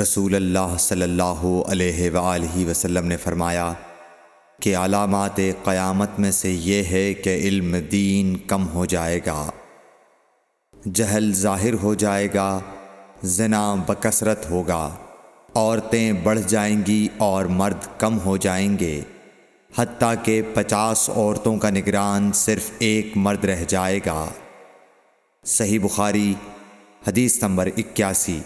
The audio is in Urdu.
رسول اللہ صلی اللہ علیہ وآلہ وسلم نے فرمایا کہ علامات قیامت میں سے یہ ہے کہ علم دین کم ہو جائے گا، جہل ظاہر ہو جائے گا، زنا بکثرت ہوگا، عورتیں بڑھ جائیں گی اور مرد کم ہو جائیں گے، حتیٰ کہ پچاس عورتوں کا نگران صرف ایک مرد رہ جائے گا۔ صحیح بخاری، حدیث نمبر اکیاسی۔